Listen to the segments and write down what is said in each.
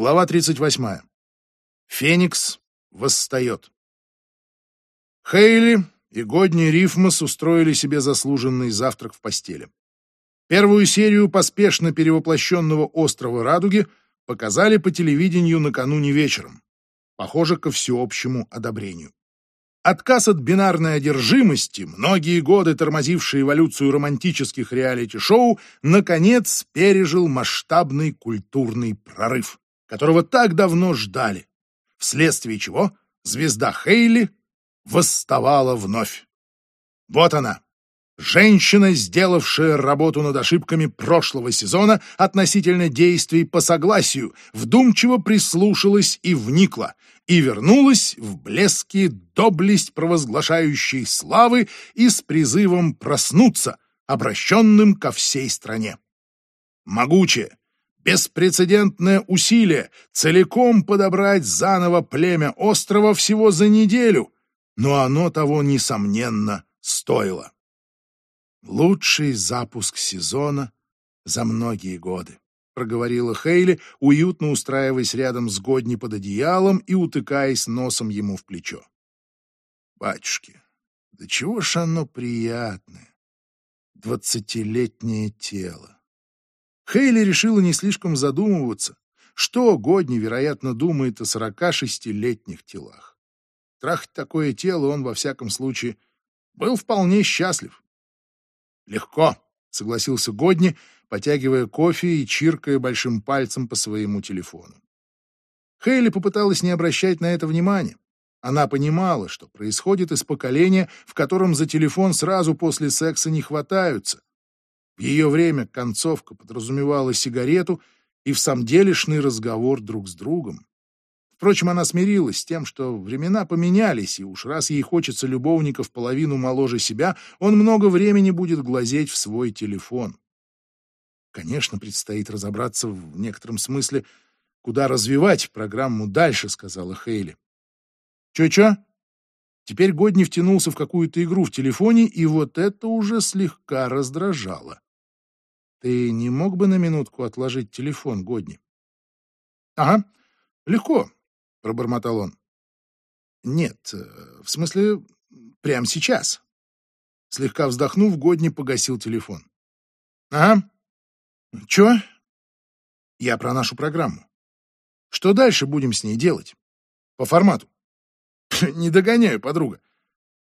Глава 38. Феникс восстает. Хейли и Годни Рифмас устроили себе заслуженный завтрак в постели. Первую серию поспешно перевоплощенного острова Радуги показали по телевидению накануне вечером. Похоже, ко всеобщему одобрению. Отказ от бинарной одержимости, многие годы тормозивший эволюцию романтических реалити-шоу, наконец пережил масштабный культурный прорыв которого так давно ждали, вследствие чего звезда Хейли восставала вновь. Вот она, женщина, сделавшая работу над ошибками прошлого сезона относительно действий по согласию, вдумчиво прислушалась и вникла, и вернулась в блеске доблесть провозглашающей славы и с призывом проснуться, обращенным ко всей стране. Могучая, беспрецедентное усилие целиком подобрать заново племя острова всего за неделю, но оно того, несомненно, стоило. Лучший запуск сезона за многие годы, проговорила Хейли, уютно устраиваясь рядом с Годни под одеялом и утыкаясь носом ему в плечо. Батюшки, да чего ж оно приятное, двадцатилетнее тело. Хейли решила не слишком задумываться, что Годни, вероятно, думает о 46-летних телах. Трахать такое тело он, во всяком случае, был вполне счастлив. «Легко», — согласился Годни, потягивая кофе и чиркая большим пальцем по своему телефону. Хейли попыталась не обращать на это внимания. Она понимала, что происходит из поколения, в котором за телефон сразу после секса не хватаются, в ее время концовка подразумевала сигарету и в самом делешный разговор друг с другом. Впрочем, она смирилась с тем, что времена поменялись, и уж раз ей хочется любовника в половину моложе себя, он много времени будет глазеть в свой телефон. Конечно, предстоит разобраться в некотором смысле, куда развивать программу дальше, сказала Хейли. Чё-чё? Теперь Годни втянулся в какую-то игру в телефоне, и вот это уже слегка раздражало. Ты не мог бы на минутку отложить телефон, Годни? — Ага, легко, — пробормотал он. — Нет, э, в смысле, прямо сейчас. Слегка вздохнув, Годни погасил телефон. — Ага. — Чё? — Я про нашу программу. Что дальше будем с ней делать? По формату. — Не догоняю, подруга.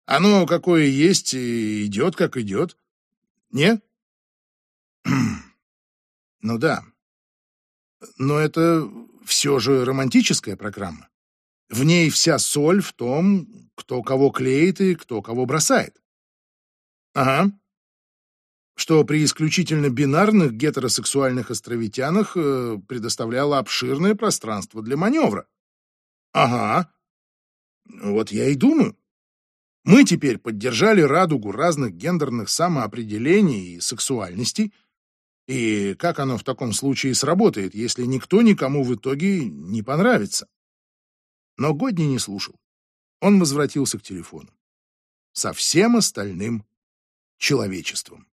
Оно какое есть, идет как идет. Нет? Ну да. Но это все же романтическая программа. В ней вся соль в том, кто кого клеит и кто кого бросает. Ага. Что при исключительно бинарных гетеросексуальных островитянах э, предоставляло обширное пространство для маневра. Ага. Вот я и думаю. Мы теперь поддержали радугу разных гендерных самоопределений и сексуальностей, и как оно в таком случае сработает, если никто никому в итоге не понравится? Но Годни не слушал. Он возвратился к телефону. Со всем остальным человечеством.